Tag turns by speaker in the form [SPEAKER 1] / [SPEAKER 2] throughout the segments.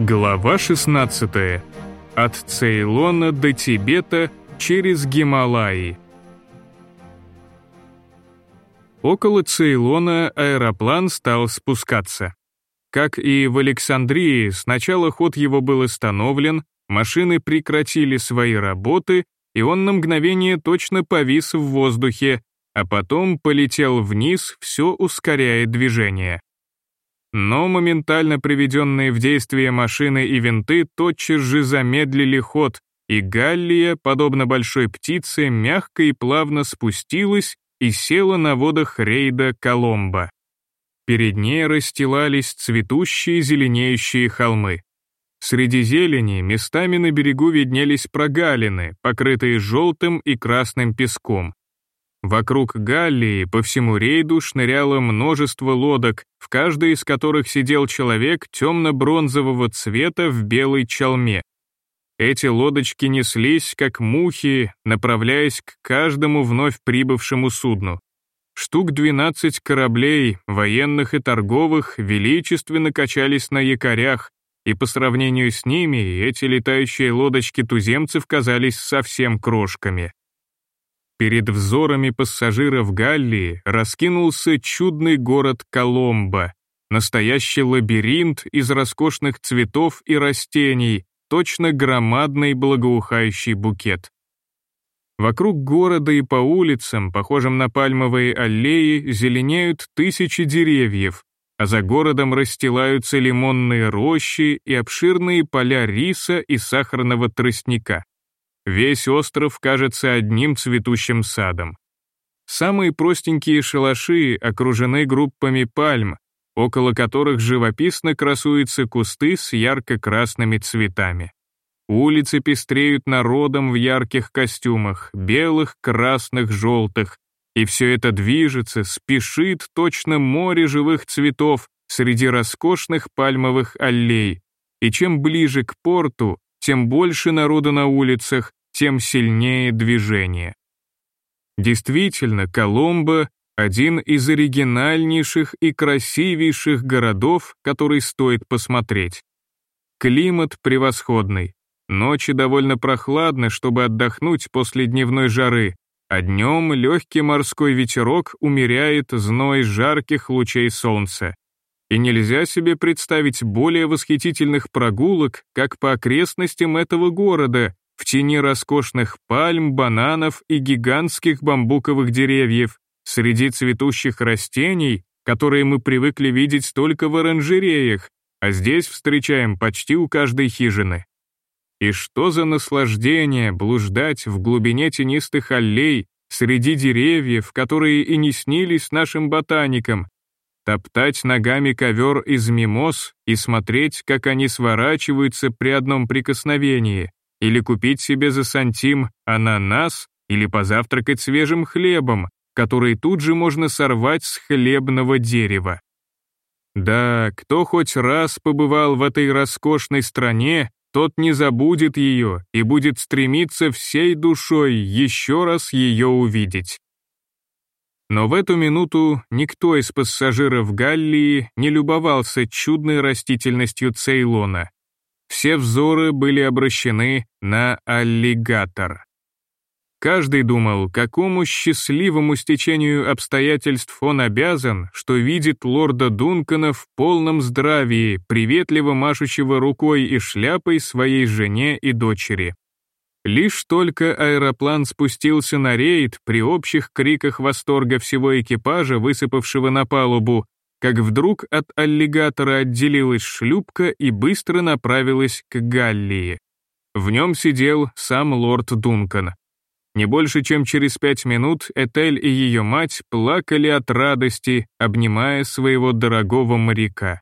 [SPEAKER 1] Глава 16. От Цейлона до Тибета через Гималаи. Около Цейлона аэроплан стал спускаться. Как и в Александрии, сначала ход его был остановлен, машины прекратили свои работы, и он на мгновение точно повис в воздухе, а потом полетел вниз, все ускоряя движение. Но моментально приведенные в действие машины и винты тотчас же замедлили ход, и Галлия, подобно большой птице, мягко и плавно спустилась и села на водах рейда Коломбо. Перед ней расстилались цветущие зеленеющие холмы. Среди зелени местами на берегу виднелись прогалины, покрытые желтым и красным песком. Вокруг Галлии по всему рейду шныряло множество лодок, в каждой из которых сидел человек темно-бронзового цвета в белой чалме. Эти лодочки неслись, как мухи, направляясь к каждому вновь прибывшему судну. Штук 12 кораблей, военных и торговых, величественно качались на якорях, и по сравнению с ними эти летающие лодочки туземцев казались совсем крошками. Перед взорами пассажиров Галлии раскинулся чудный город Коломбо, настоящий лабиринт из роскошных цветов и растений, точно громадный благоухающий букет. Вокруг города и по улицам, похожим на пальмовые аллеи, зеленеют тысячи деревьев, а за городом расстилаются лимонные рощи и обширные поля риса и сахарного тростника. Весь остров кажется одним цветущим садом. Самые простенькие шалаши окружены группами пальм, около которых живописно красуются кусты с ярко-красными цветами. Улицы пестреют народом в ярких костюмах, белых, красных, желтых, и все это движется, спешит точно море живых цветов среди роскошных пальмовых аллей, и чем ближе к порту, тем больше народа на улицах, тем сильнее движение. Действительно, Коломбо — один из оригинальнейших и красивейших городов, который стоит посмотреть. Климат превосходный. Ночи довольно прохладны, чтобы отдохнуть после дневной жары, а днем легкий морской ветерок умеряет зной жарких лучей солнца и нельзя себе представить более восхитительных прогулок, как по окрестностям этого города, в тени роскошных пальм, бананов и гигантских бамбуковых деревьев, среди цветущих растений, которые мы привыкли видеть только в оранжереях, а здесь встречаем почти у каждой хижины. И что за наслаждение блуждать в глубине тенистых аллей, среди деревьев, которые и не снились нашим ботаникам, топтать ногами ковер из мимоз и смотреть, как они сворачиваются при одном прикосновении, или купить себе за сантим ананас, или позавтракать свежим хлебом, который тут же можно сорвать с хлебного дерева. Да, кто хоть раз побывал в этой роскошной стране, тот не забудет ее и будет стремиться всей душой еще раз ее увидеть. Но в эту минуту никто из пассажиров Галлии не любовался чудной растительностью Цейлона. Все взоры были обращены на аллигатор. Каждый думал, какому счастливому стечению обстоятельств он обязан, что видит лорда Дункана в полном здравии, приветливо машущего рукой и шляпой своей жене и дочери. Лишь только аэроплан спустился на рейд при общих криках восторга всего экипажа, высыпавшего на палубу, как вдруг от аллигатора отделилась шлюпка и быстро направилась к Галлии. В нем сидел сам лорд Дункан. Не больше чем через пять минут Этель и ее мать плакали от радости, обнимая своего дорогого моряка.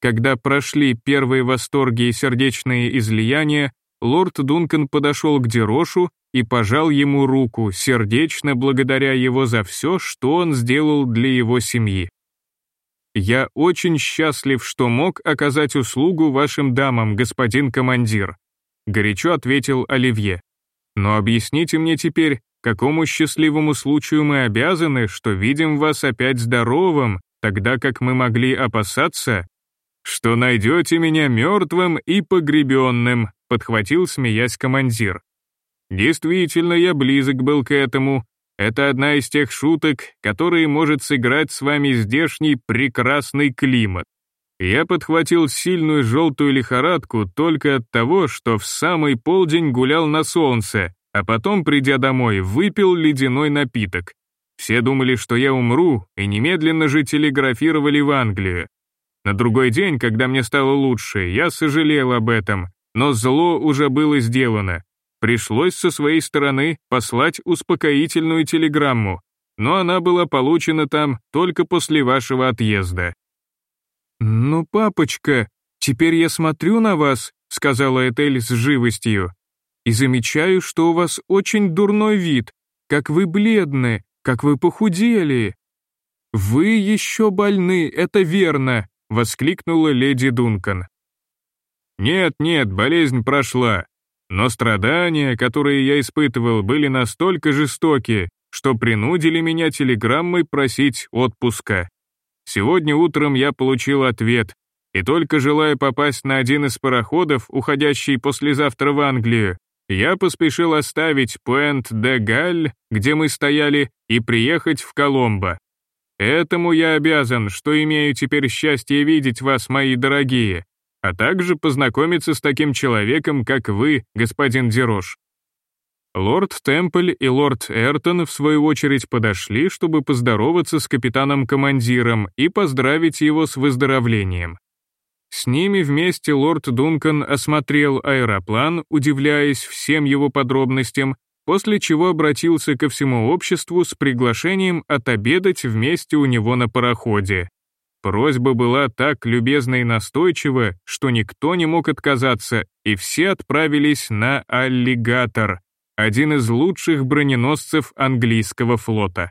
[SPEAKER 1] Когда прошли первые восторги и сердечные излияния, лорд Дункан подошел к Дерошу и пожал ему руку, сердечно благодаря его за все, что он сделал для его семьи. «Я очень счастлив, что мог оказать услугу вашим дамам, господин командир», горячо ответил Оливье. «Но объясните мне теперь, какому счастливому случаю мы обязаны, что видим вас опять здоровым, тогда как мы могли опасаться, что найдете меня мертвым и погребенным», подхватил, смеясь командир. Действительно, я близок был к этому. Это одна из тех шуток, которые может сыграть с вами здешний прекрасный климат. Я подхватил сильную желтую лихорадку только от того, что в самый полдень гулял на солнце, а потом, придя домой, выпил ледяной напиток. Все думали, что я умру, и немедленно же телеграфировали в Англию. На другой день, когда мне стало лучше, я сожалел об этом, но зло уже было сделано. Пришлось со своей стороны послать успокоительную телеграмму, но она была получена там только после вашего отъезда.
[SPEAKER 2] «Ну, папочка, теперь я смотрю на вас», — сказала Этель с живостью, «и замечаю, что у вас очень дурной вид, как вы бледны, как вы похудели». «Вы еще больны, это верно», — воскликнула леди Дункан.
[SPEAKER 1] «Нет, нет, болезнь прошла, но страдания, которые я испытывал, были настолько жестоки, что принудили меня телеграммой просить отпуска. Сегодня утром я получил ответ, и только желая попасть на один из пароходов, уходящий послезавтра в Англию, я поспешил оставить Пуэнт-де-Галь, где мы стояли, и приехать в Коломбо. Этому я обязан, что имею теперь счастье видеть вас, мои дорогие, а также познакомиться с таким человеком, как вы, господин Дерош. Лорд Темпль и лорд Эртон в свою очередь подошли, чтобы поздороваться с капитаном-командиром и поздравить его с выздоровлением. С ними вместе лорд Дункан осмотрел аэроплан, удивляясь всем его подробностям, после чего обратился ко всему обществу с приглашением отобедать вместе у него на пароходе. Просьба была так любезна и настойчива, что никто не мог отказаться, и все отправились на аллигатор, один из лучших броненосцев английского флота.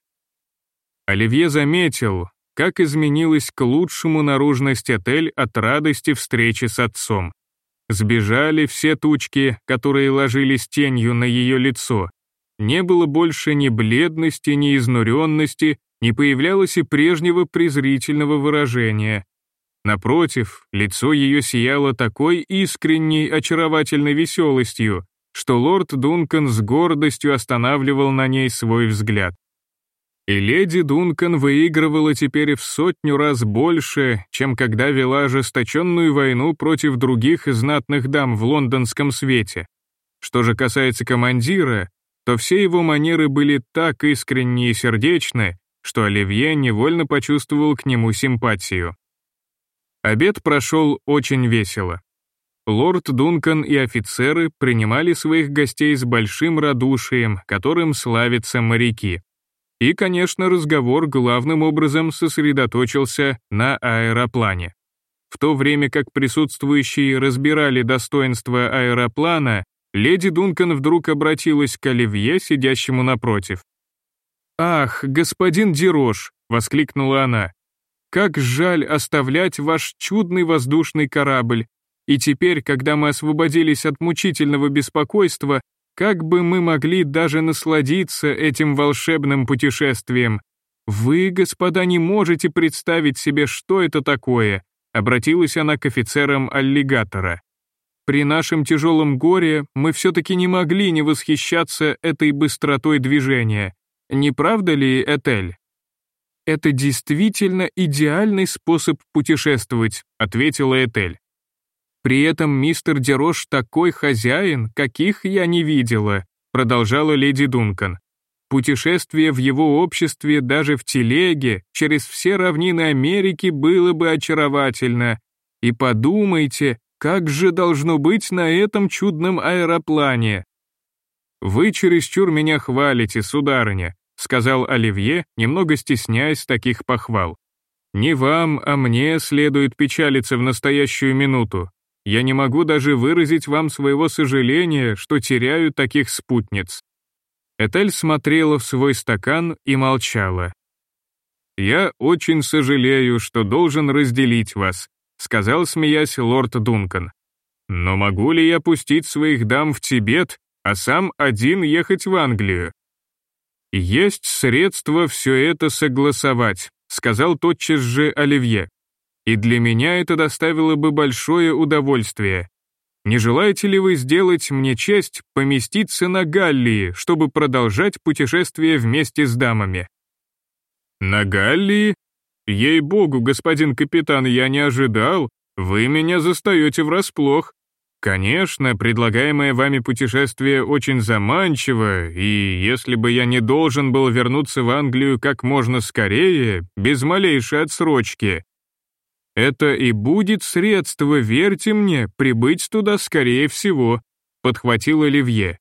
[SPEAKER 1] Оливье заметил, как изменилась к лучшему наружность отель от радости встречи с отцом. Сбежали все тучки, которые ложились тенью на ее лицо. Не было больше ни бледности, ни изнуренности, не появлялось и прежнего презрительного выражения. Напротив, лицо ее сияло такой искренней, очаровательной веселостью, что лорд Дункан с гордостью останавливал на ней свой взгляд. И леди Дункан выигрывала теперь в сотню раз больше, чем когда вела ожесточенную войну против других знатных дам в лондонском свете. Что же касается командира, то все его манеры были так искренни и сердечны, что Оливье невольно почувствовал к нему симпатию. Обед прошел очень весело. Лорд Дункан и офицеры принимали своих гостей с большим радушием, которым славятся моряки. И, конечно, разговор главным образом сосредоточился на аэроплане. В то время как присутствующие разбирали достоинства аэроплана, леди Дункан вдруг обратилась к Оливье, сидящему напротив. «Ах, господин Дирош!» — воскликнула она. «Как жаль оставлять ваш чудный воздушный корабль, и теперь, когда мы освободились от мучительного беспокойства, как бы мы могли даже насладиться этим волшебным путешествием? Вы, господа, не можете представить себе, что это такое, обратилась она к офицерам аллигатора. При нашем тяжелом горе мы все-таки не могли не восхищаться этой быстротой движения. Не правда ли, Этель? «Это действительно идеальный способ путешествовать», — ответила Этель. При этом мистер Дерош такой хозяин, каких я не видела, продолжала леди Дункан. Путешествие в его обществе даже в телеге через все равнины Америки было бы очаровательно. И подумайте, как же должно быть на этом чудном аэроплане. «Вы чересчур меня хвалите, сударыня», сказал Оливье, немного стесняясь таких похвал. «Не вам, а мне следует печалиться в настоящую минуту. Я не могу даже выразить вам своего сожаления, что теряю таких спутниц». Этель смотрела в свой стакан и молчала. «Я очень сожалею, что должен разделить вас», сказал, смеясь, лорд Дункан. «Но могу ли я пустить своих дам в Тибет, а сам один ехать в Англию?» «Есть средства все это согласовать», сказал тотчас же Оливье. и для меня это доставило бы большое удовольствие. Не желаете ли вы сделать мне честь поместиться на Галлии, чтобы продолжать путешествие вместе с дамами?» «На Галлии? Ей-богу, господин капитан, я не ожидал. Вы меня застаете врасплох. Конечно, предлагаемое вами путешествие очень заманчиво, и если бы я не должен был вернуться в Англию как можно скорее, без малейшей отсрочки, это и будет средство, верьте мне, прибыть туда скорее всего, подхватил Оливье.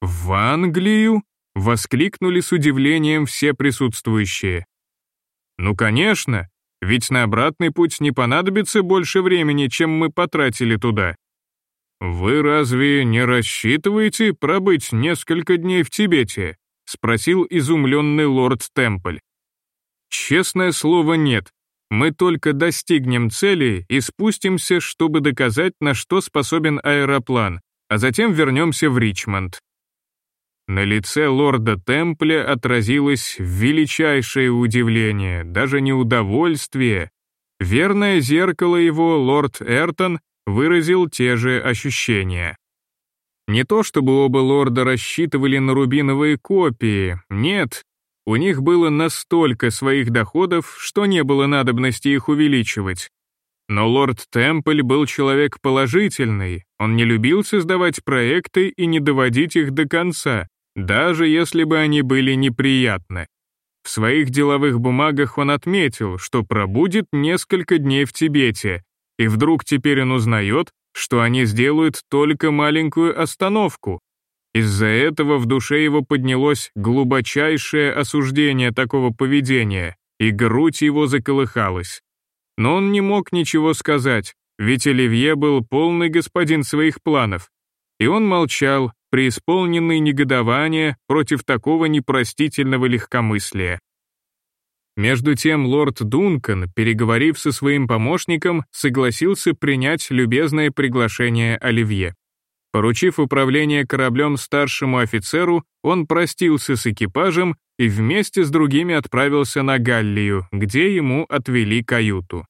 [SPEAKER 1] В Англию? воскликнули с удивлением все присутствующие. Ну, конечно, ведь на обратный путь не понадобится больше времени, чем мы потратили туда. Вы разве не рассчитываете пробыть несколько дней в Тибете? спросил изумленный лорд Темпль. Честное слово, нет. Мы только достигнем цели и спустимся, чтобы доказать, на что способен аэроплан, а затем вернемся в Ричмонд. На лице лорда Темпля отразилось величайшее удивление, даже не удовольствие. Верное зеркало его, лорд Эртон, выразил те же ощущения. Не то чтобы оба лорда рассчитывали на рубиновые копии, нет, у них было настолько своих доходов, что не было надобности их увеличивать. Но лорд Темпль был человек положительный, он не любил создавать проекты и не доводить их до конца, даже если бы они были неприятны. В своих деловых бумагах он отметил, что пробудет несколько дней в Тибете, и вдруг теперь он узнает, что они сделают только маленькую остановку, из-за этого в душе его поднялось глубочайшее осуждение такого поведения, и грудь его заколыхалась. Но он не мог ничего сказать, ведь Оливье был полный господин своих планов. И он молчал, преисполненный негодования против такого непростительного легкомыслия. Между тем лорд Дункан, переговорив со своим помощником, согласился принять любезное приглашение Оливье. Поручив управление кораблем старшему офицеру, он простился с экипажем и вместе с другими отправился на Галлию, где ему отвели каюту.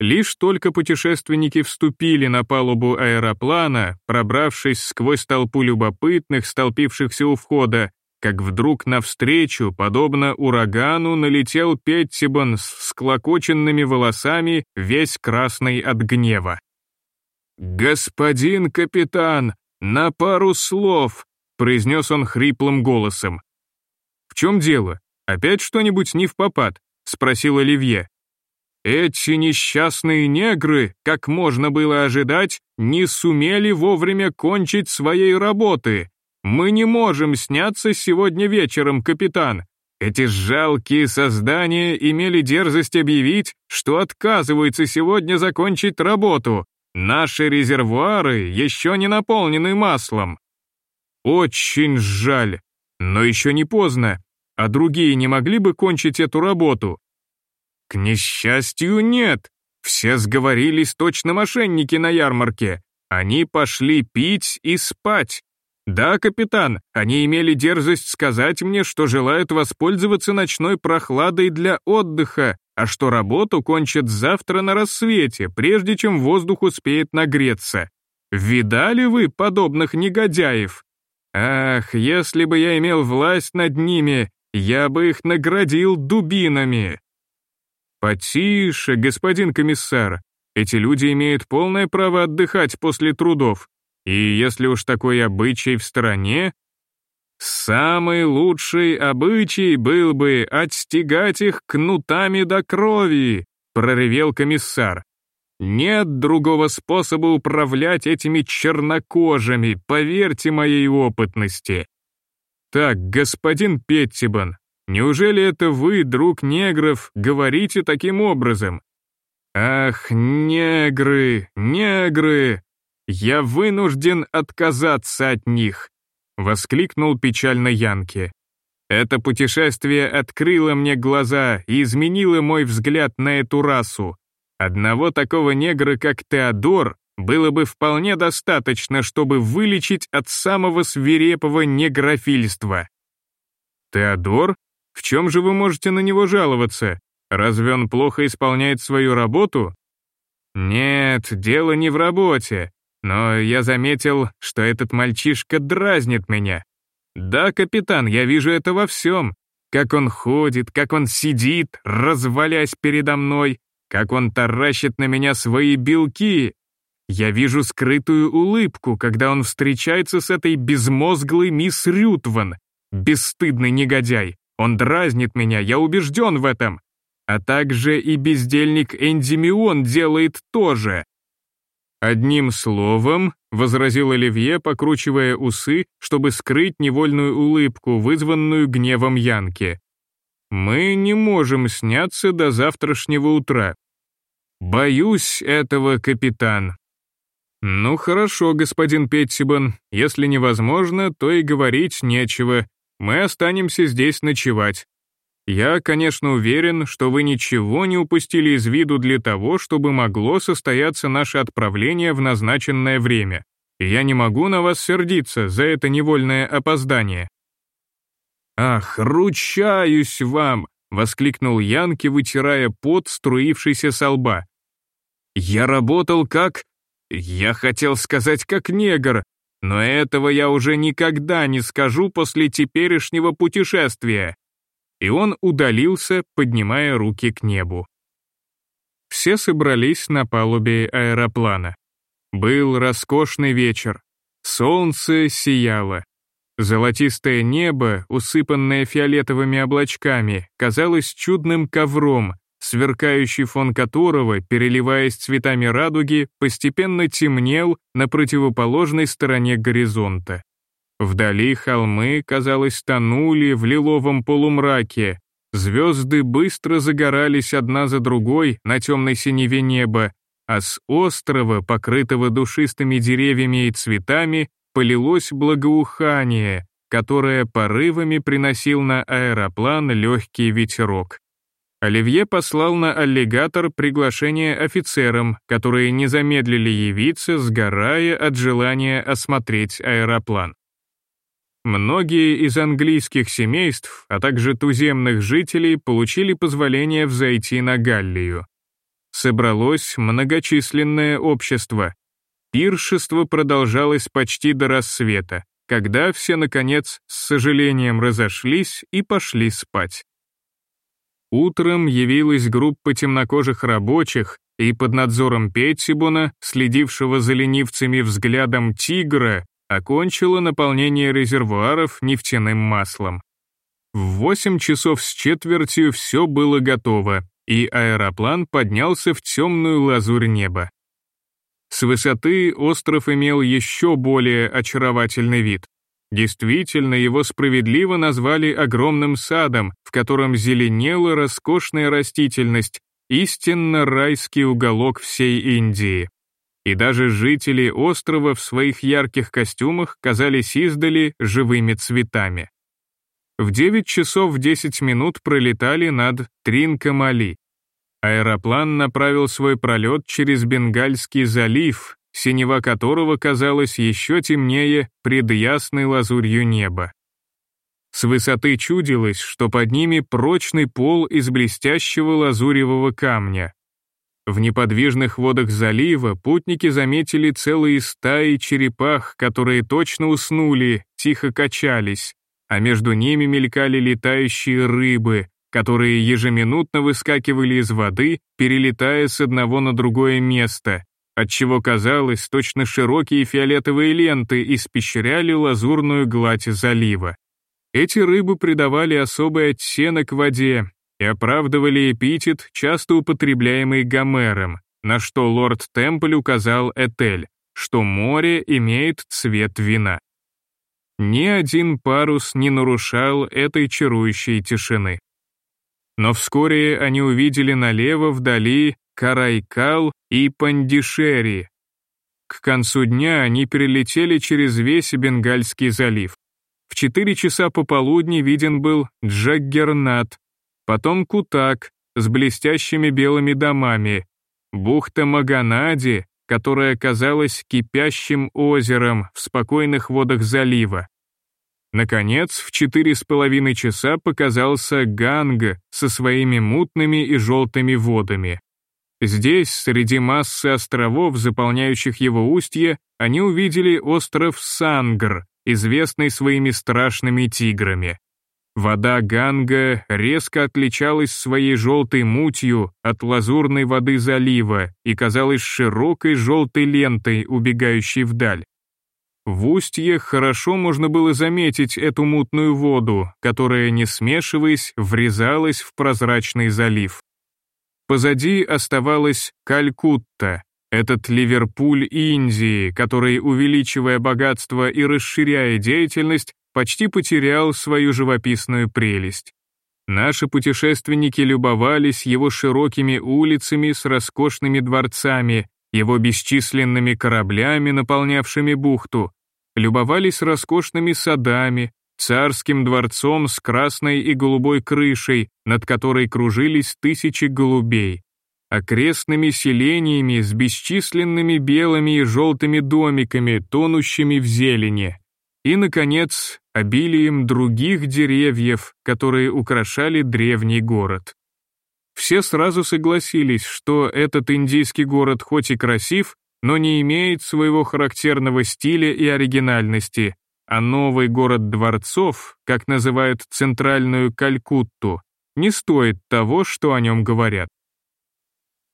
[SPEAKER 1] Лишь только путешественники вступили на палубу аэроплана, пробравшись сквозь толпу любопытных, столпившихся у входа, как вдруг навстречу, подобно урагану, налетел Петтибон с склокоченными волосами, весь красный от гнева. «Господин капитан, на пару слов», — произнес он хриплым голосом. «В чем дело? Опять что-нибудь не в попад?» — спросил Оливье. «Эти несчастные негры, как можно было ожидать, не сумели вовремя кончить своей работы. Мы не можем сняться сегодня вечером, капитан. Эти жалкие создания имели дерзость объявить, что отказываются сегодня закончить работу, Наши резервуары еще не наполнены маслом. Очень жаль, но еще не поздно, а другие не могли бы кончить эту работу? К несчастью, нет. Все сговорились точно мошенники на ярмарке. Они пошли пить и спать. Да, капитан, они имели дерзость сказать мне, что желают воспользоваться ночной прохладой для отдыха, а что работу кончат завтра на рассвете, прежде чем воздух успеет нагреться. Видали вы подобных негодяев? Ах, если бы я имел власть над ними, я бы их наградил дубинами. Потише, господин комиссар. Эти люди имеют полное право отдыхать после трудов. И если уж такой обычай в стране, Самый лучший обычай был бы отстегать их кнутами до крови, проревел комиссар. Нет другого способа управлять этими чернокожими, поверьте моей опытности. Так, господин Петтибан, неужели это вы, друг негров, говорите таким образом? Ах, негры, негры! Я вынужден отказаться от них воскликнул печально Янки. Это путешествие открыло мне глаза и изменило мой взгляд на эту расу. Одного такого негра, как Теодор, было бы вполне достаточно, чтобы вылечить от самого свирепого негрофильства. Теодор? В чем же вы можете на него жаловаться? Разве он плохо исполняет свою работу? Нет, дело не в работе, но я заметил, что этот мальчишка дразнит меня. Да, капитан, я вижу это во всем. Как он ходит, как он сидит, развалясь передо мной, как он таращит на меня свои белки. Я вижу скрытую улыбку, когда он встречается с этой безмозглой мисс Рютван. Бесстыдный негодяй. Он дразнит меня, я убежден в этом. А также и бездельник Энди Мион делает то же. «Одним словом», — возразил Оливье, покручивая усы, чтобы скрыть невольную улыбку, вызванную гневом Янки. «Мы не можем сняться до завтрашнего утра». «Боюсь этого, капитан». «Ну хорошо, господин Петтибан, если невозможно, то и говорить нечего. Мы останемся здесь ночевать. Я, конечно, уверен, что вы ничего не упустили из виду для того, чтобы могло состояться наше отправление в назначенное время. И я не могу на вас сердиться за это невольное опоздание». «Ах, ручаюсь вам!» — воскликнул Янки, вытирая пот, струившийся со лба. «Я работал как... Я хотел сказать, как негр, но этого я уже никогда не скажу после теперешнего путешествия и он удалился, поднимая руки к небу. Все собрались на палубе аэроплана. Был роскошный вечер. Солнце сияло. Золотистое небо, усыпанное фиолетовыми облачками, казалось чудным ковром, сверкающий фон которого, переливаясь цветами радуги, постепенно темнел на противоположной стороне горизонта. Вдали холмы, казалось, тонули в лиловом полумраке. Звезды быстро загорались одна за другой на темной синеве неба, а с острова, покрытого душистыми деревьями и цветами, полилось благоухание, которое порывами приносил на аэроплан легкий ветерок. Оливье послал на аллигатор приглашение офицерам, которые не замедлили явиться, сгорая от желания осмотреть аэроплан. Многие из английских семейств, а также туземных жителей получили позволение взойти на Галлию. Собралось многочисленное общество. Пиршество продолжалось почти до рассвета, когда все, наконец, с сожалением разошлись и пошли спать. Утром явилась группа темнокожих рабочих, и под надзором Петтибуна, следившего за ленивцами взглядом тигра, окончила наполнение резервуаров нефтяным маслом. В 8 часов с четвертью все было готово, и аэроплан поднялся в темную лазурь неба. С высоты остров имел еще более очаровательный вид. Действительно, его справедливо назвали огромным садом, в котором зеленела роскошная растительность, истинно райский уголок всей Индии и даже жители острова в своих ярких костюмах казались издали живыми цветами. В 9 часов 10 минут пролетали над Тринкомали. Аэроплан направил свой пролет через Бенгальский залив, синева которого казалась еще темнее пред ясной лазурью неба. С высоты чудилось, что под ними прочный пол из блестящего лазуревого камня, в неподвижных водах залива путники заметили целые стаи черепах, которые точно уснули, тихо качались, а между ними мелькали летающие рыбы, которые ежеминутно выскакивали из воды, перелетая с одного на другое место, отчего казалось, точно широкие фиолетовые ленты испещряли лазурную гладь залива. Эти рыбы придавали особый оттенок воде, и оправдывали эпитет, часто употребляемый Гомером, на что лорд Темпль указал Этель, что море имеет цвет вина. Ни один парус не нарушал этой чарующей тишины. Но вскоре они увидели налево вдали Карайкал и Пандишери. К концу дня они перелетели через весь Бенгальский залив. В четыре часа пополудни виден был Джаггернат, потом Кутак с блестящими белыми домами, бухта Маганади, которая казалась кипящим озером в спокойных водах залива. Наконец, в четыре с половиной часа показался Ганга со своими мутными и желтыми водами. Здесь, среди массы островов, заполняющих его устье, они увидели остров Сангр, известный своими страшными тиграми. Вода Ганга резко отличалась своей желтой мутью от лазурной воды залива и казалась широкой желтой лентой, убегающей вдаль. В устье хорошо можно было заметить эту мутную воду, которая, не смешиваясь, врезалась в прозрачный залив. Позади оставалась Калькутта, этот Ливерпуль Индии, который, увеличивая богатство и расширяя деятельность, почти потерял свою живописную прелесть. Наши путешественники любовались его широкими улицами с роскошными дворцами, его бесчисленными кораблями, наполнявшими бухту, любовались роскошными садами, царским дворцом с красной и голубой крышей, над которой кружились тысячи голубей, окрестными селениями с бесчисленными белыми и желтыми домиками, тонущими в зелени, и, наконец, обилием других деревьев, которые украшали древний город. Все сразу согласились, что этот индийский город хоть и красив, но не имеет своего характерного стиля и оригинальности, а новый город дворцов, как называют центральную Калькутту, не стоит того, что о нем говорят.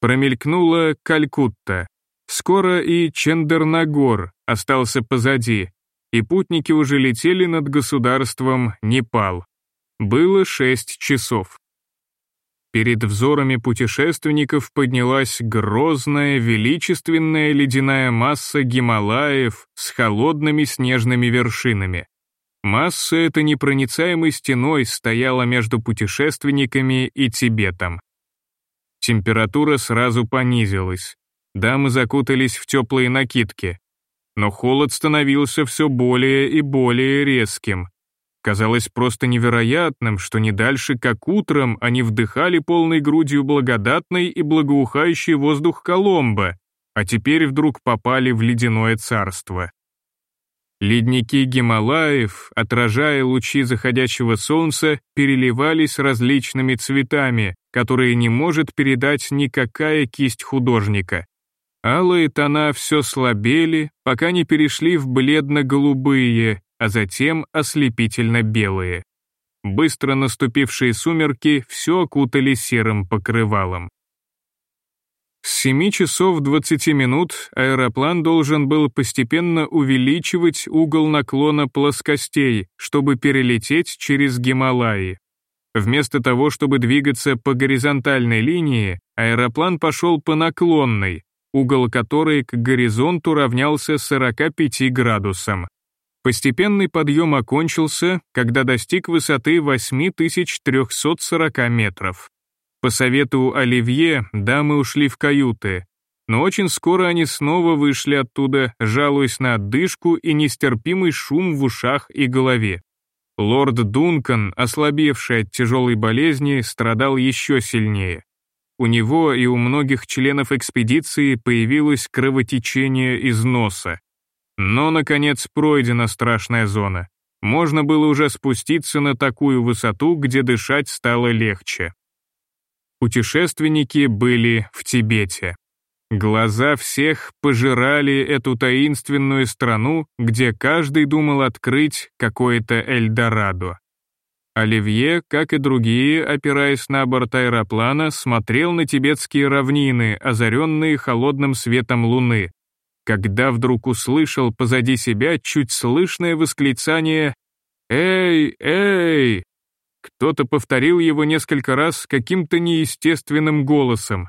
[SPEAKER 1] Промелькнула Калькутта. Скоро и Чендернагор остался позади, и путники уже летели над государством Непал. Было шесть часов. Перед взорами путешественников поднялась грозная, величественная ледяная масса Гималаев с холодными снежными вершинами. Масса эта непроницаемой стеной стояла между путешественниками и Тибетом. Температура сразу понизилась. Дамы закутались в теплые накидки. Но холод становился все более и более резким. Казалось просто невероятным, что не дальше, как утром, они вдыхали полной грудью благодатный и благоухающий воздух Коломбо, а теперь вдруг попали в ледяное царство. Ледники Гималаев, отражая лучи заходящего солнца, переливались различными цветами, которые не может передать никакая кисть художника. Алые тона все слабели, пока не перешли в бледно-голубые, а затем ослепительно-белые. Быстро наступившие сумерки все окутали серым покрывалом. С 7 часов 20 минут аэроплан должен был постепенно увеличивать угол наклона плоскостей, чтобы перелететь через Гималаи. Вместо того, чтобы двигаться по горизонтальной линии, аэроплан пошел по наклонной, угол которой к горизонту равнялся 45 градусам. Постепенный подъем окончился, когда достиг высоты 8340 метров. По совету Оливье дамы ушли в каюты, но очень скоро они снова вышли оттуда, жалуясь на отдышку и нестерпимый шум в ушах и голове. Лорд Дункан, ослабевший от тяжелой болезни, страдал еще сильнее. У него и у многих членов экспедиции появилось кровотечение из носа. Но, наконец, пройдена страшная зона. Можно было уже спуститься на такую высоту, где дышать стало легче. Путешественники были в Тибете. Глаза всех пожирали эту таинственную страну, где каждый думал открыть какое-то Эльдорадо. Оливье, как и другие, опираясь на борт аэроплана, смотрел на тибетские равнины, озаренные холодным светом луны, когда вдруг услышал позади себя чуть слышное восклицание «Эй, эй!». Кто-то повторил его несколько раз каким-то неестественным голосом.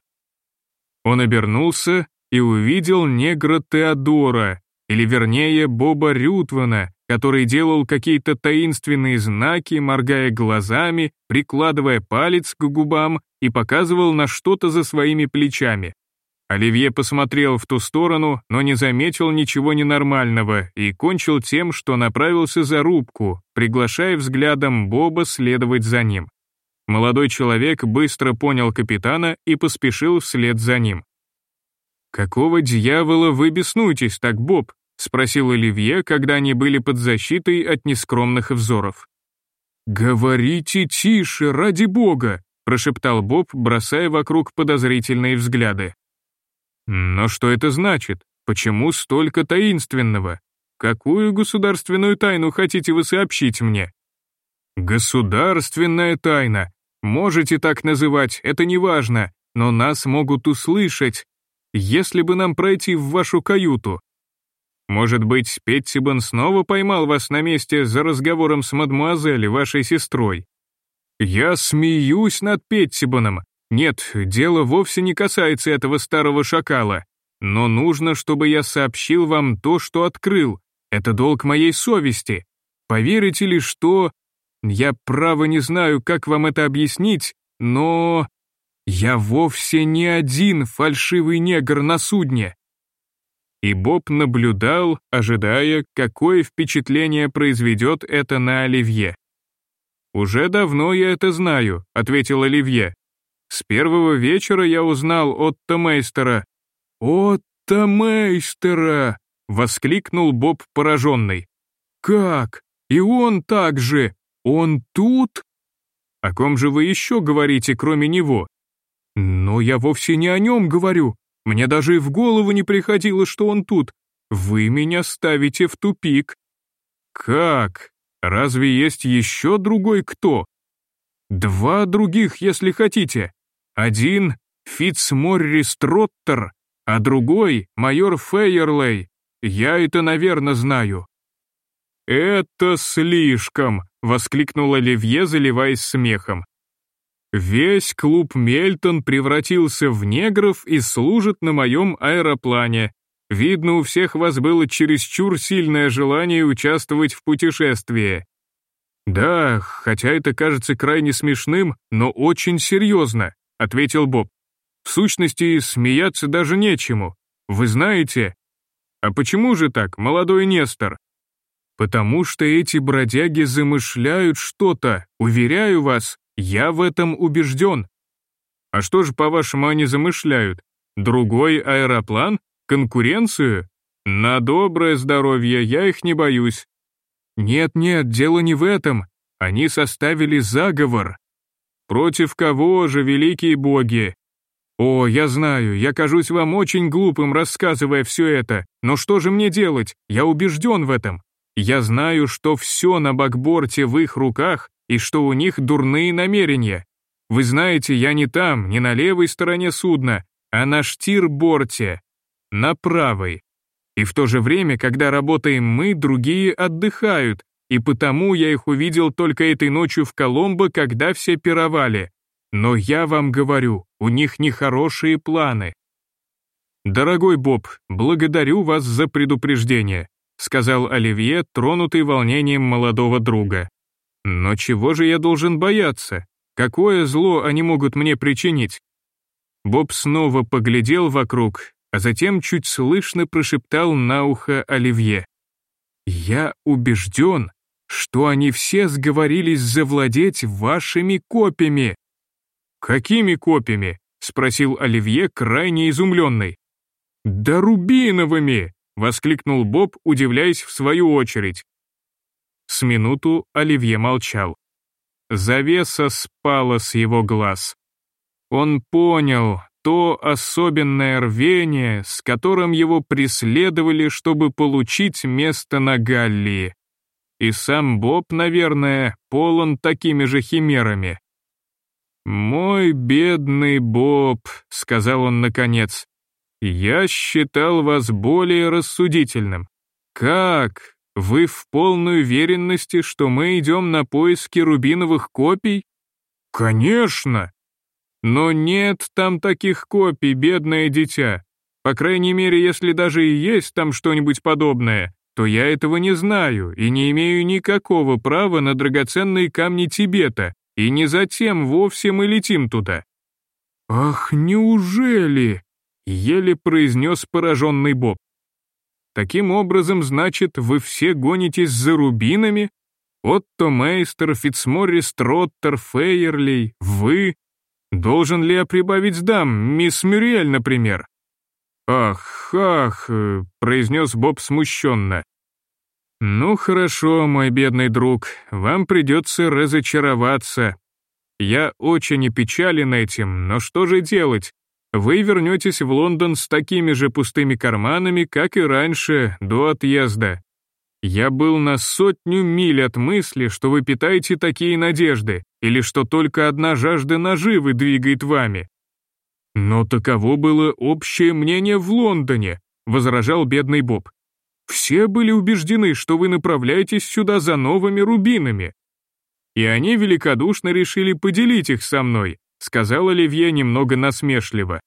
[SPEAKER 1] Он обернулся и увидел негра Теодора, или вернее Боба Рютвана, который делал какие-то таинственные знаки, моргая глазами, прикладывая палец к губам и показывал на что-то за своими плечами. Оливье посмотрел в ту сторону, но не заметил ничего ненормального и кончил тем, что направился за рубку, приглашая взглядом Боба следовать за ним. Молодой человек быстро понял капитана и поспешил вслед за ним. «Какого дьявола вы беснуетесь так, Боб?» — спросил Оливье, когда они были под защитой от нескромных взоров. «Говорите тише, ради бога!» — прошептал Боб, бросая вокруг подозрительные взгляды. «Но что это значит? Почему столько таинственного? Какую государственную тайну хотите вы сообщить мне?» «Государственная тайна. Можете так называть, это не важно, но нас могут услышать. Если бы нам пройти в вашу каюту, может быть, Петтибан снова поймал вас на месте за разговором с мадмуазель, вашей сестрой? Я смеюсь над Петтибаном. Нет, дело вовсе не касается этого старого шакала. Но нужно, чтобы я сообщил вам то, что открыл. Это долг моей совести. Поверите ли, что... Я право не знаю, как вам это объяснить, но... Я вовсе не один фальшивый негр на судне и Боб наблюдал, ожидая, какое впечатление произведет это на Оливье. «Уже давно я это знаю», — ответил Оливье. «С первого вечера я узнал Отто Мейстера». «Отто Мейстера!» — воскликнул Боб пораженный. «Как? И он так же? Он тут?» «О ком же вы еще говорите, кроме него?» «Но я вовсе не о нем говорю. Мне даже и в голову не приходило, что он тут. Вы меня ставите в тупик. Как? Разве есть еще другой кто? Два других, если хотите. Один — Фитцморрис Троттер, а другой — майор Фейерлей. Я это, наверное, знаю. «Это слишком!» — воскликнул Оливье, заливаясь смехом. Весь клуб Мельтон превратился в негров и служит на моем аэроплане. Видно, у всех вас было чересчур сильное желание участвовать в путешествии. Да, хотя это кажется крайне смешным, но очень серьезно, ответил Боб. В сущности, смеяться даже нечему. Вы знаете? А почему же так, молодой Нестор? Потому что эти бродяги замышляют что-то, уверяю вас, я в этом убежден. А что же, по-вашему, они замышляют? Другой аэроплан? Конкуренцию? На доброе здоровье, я их не боюсь. Нет-нет, дело не в этом. Они составили заговор. Против кого же, великие боги? О, я знаю, я кажусь вам очень глупым, рассказывая все это, но что же мне делать? Я убежден в этом. Я знаю, что все на бакборте в их руках, и что у них дурные намерения. Вы знаете, я не там, не на левой стороне судна, а на штирборте, на правой. И в то же время, когда работаем мы, другие отдыхают, и потому я их увидел только этой ночью в Коломбо, когда все пировали. Но я вам говорю, у них нехорошие планы. «Дорогой Боб, благодарю вас за предупреждение», сказал Оливье, тронутый волнением молодого друга. Но чего же я должен бояться? Какое зло они могут мне причинить? Боб снова поглядел вокруг, а затем чуть слышно прошептал на ухо Оливье. «Я убежден, что они все сговорились завладеть вашими копьями». «Какими копьями?» — спросил Оливье, крайне изумленный. «Да рубиновыми!» — воскликнул Боб, удивляясь в свою очередь. С минуту Оливье молчал. Завеса спала с его глаз. Он понял то особенное рвение, с которым его преследовали, чтобы получить место на Галлии. И сам Боб, наверное, полон такими же химерами. «Мой бедный Боб», — сказал он наконец, — «я считал вас более рассудительным. Как? Вы в полной уверенности, что мы идем на поиски рубиновых копий? Конечно! Но нет там таких копий, бедное дитя. По крайней мере, если даже и есть там что-нибудь подобное, то я этого не знаю и не имею никакого права на драгоценные камни Тибета, и не затем вовсе мы летим туда. «Ах, неужели?» — еле произнес пораженный Боб. Таким образом, значит, вы все гонитесь за рубинами? Отто Мейстер, Фитцморрис, Троттер, Фейерли, вы? Должен ли я прибавить дам, мисс Мюриэль, например? «Ах, ах», э, — произнес Боб смущенно. «Ну хорошо, мой бедный друг, вам придется разочароваться. Я очень опечален этим, но что же делать? Вы вернетесь в Лондон с такими же пустыми карманами, как и раньше, до отъезда. Я был на сотню миль от мысли, что вы питаете такие надежды, или что только одна жажда наживы двигает вами. Но таково было общее мнение в Лондоне, возражал бедный Боб. Все были убеждены, что вы направляетесь сюда за новыми рубинами. И они великодушно решили поделить их со мной, сказал Оливье немного насмешливо.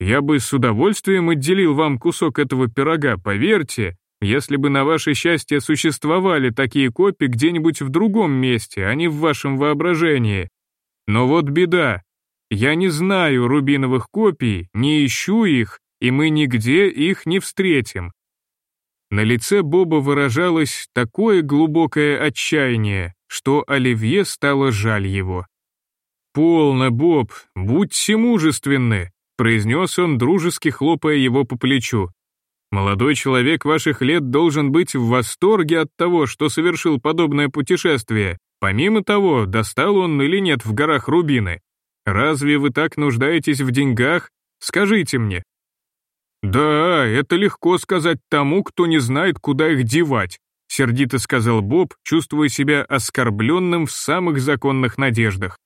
[SPEAKER 1] Я бы с удовольствием отделил вам кусок этого пирога, поверьте, если бы на ваше счастье существовали такие копии где-нибудь в другом месте, а не в вашем воображении. Но вот беда. Я не знаю рубиновых копий, не ищу их, и мы нигде их не встретим. На лице Боба выражалось такое глубокое отчаяние, что Оливье стало жаль его. «Полно, Боб, будьте мужественны», — произнес он, дружески хлопая его по плечу. «Молодой человек ваших лет должен быть в восторге от того, что совершил подобное путешествие. Помимо того, достал он или нет в горах Рубины. Разве вы так нуждаетесь в деньгах? Скажите мне, «Да, это легко сказать тому, кто не знает, куда их девать», сердито сказал Боб, чувствуя себя оскорбленным в самых законных надеждах.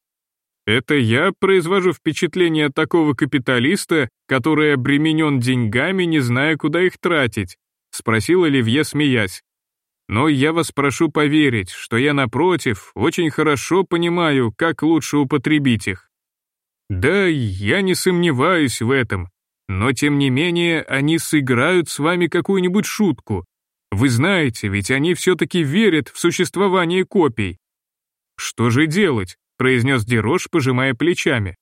[SPEAKER 1] «Это я произвожу впечатление такого капиталиста, который обременен деньгами, не зная, куда их тратить?» спросил Оливье, смеясь. «Но я вас прошу поверить, что я, напротив, очень хорошо понимаю, как лучше употребить их». «Да, я не сомневаюсь в этом», но тем не менее они сыграют с вами какую-нибудь шутку. Вы знаете, ведь они все-таки верят в существование копий. Что же делать? Произнес Дерош, пожимая плечами.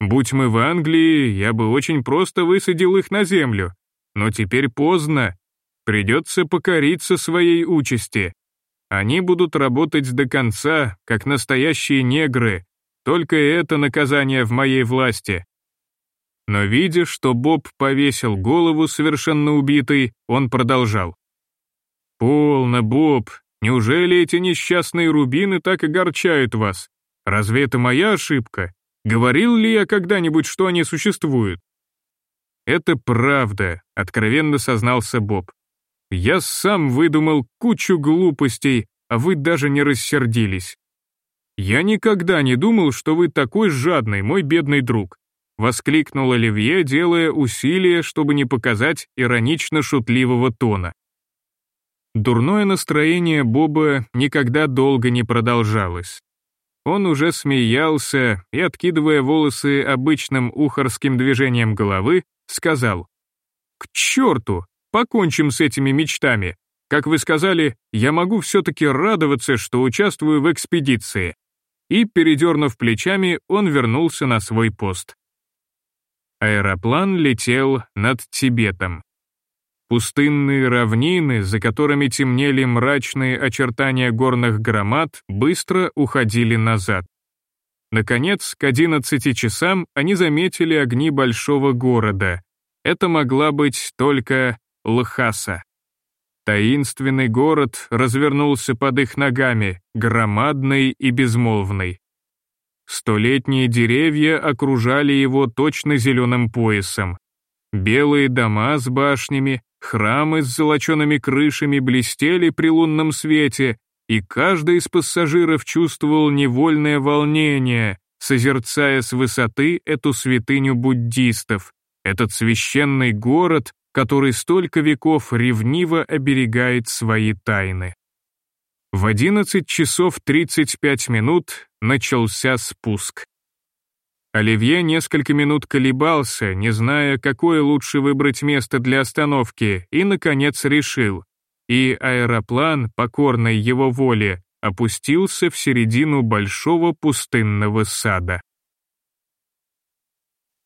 [SPEAKER 1] Будь мы в Англии, я бы очень просто высадил их на землю. Но теперь поздно. Придется покориться своей участи. Они будут работать до конца, как настоящие негры. Только это наказание в моей власти. Но видя, что Боб повесил голову совершенно убитый, он продолжал. «Полно, Боб, неужели эти несчастные рубины так огорчают вас? Разве это моя ошибка? Говорил ли я когда-нибудь, что они существуют?» «Это правда», — откровенно сознался Боб. «Я сам выдумал кучу глупостей, а вы даже не рассердились. Я никогда не думал, что вы такой жадный, мой бедный друг. — воскликнул Оливье, делая усилие, чтобы не показать иронично-шутливого тона. Дурное настроение Боба никогда долго не продолжалось. Он уже смеялся и, откидывая волосы обычным ухарским движением головы, сказал, «К черту! Покончим с этими мечтами. Как вы сказали, я могу все-таки радоваться, что участвую в экспедиции». И, передернув плечами, он вернулся на свой пост. Аэроплан летел над Тибетом. Пустынные равнины, за которыми темнели мрачные очертания горных громад, быстро уходили назад. Наконец, к 11 часам они заметили огни большого города. Это могла быть только Лхаса. Таинственный город развернулся под их ногами, громадный и безмолвный. Столетние деревья окружали его точно зеленым поясом. Белые дома с башнями, храмы с золочеными крышами блестели при лунном свете, и каждый из пассажиров чувствовал невольное волнение, созерцая с высоты эту святыню буддистов, этот священный город, который столько веков ревниво оберегает свои тайны. В 11 часов 35 минут начался спуск. Оливье несколько минут колебался, не зная, какое лучше выбрать место для остановки, и, наконец, решил. И аэроплан, покорный его воле, опустился в середину большого пустынного сада.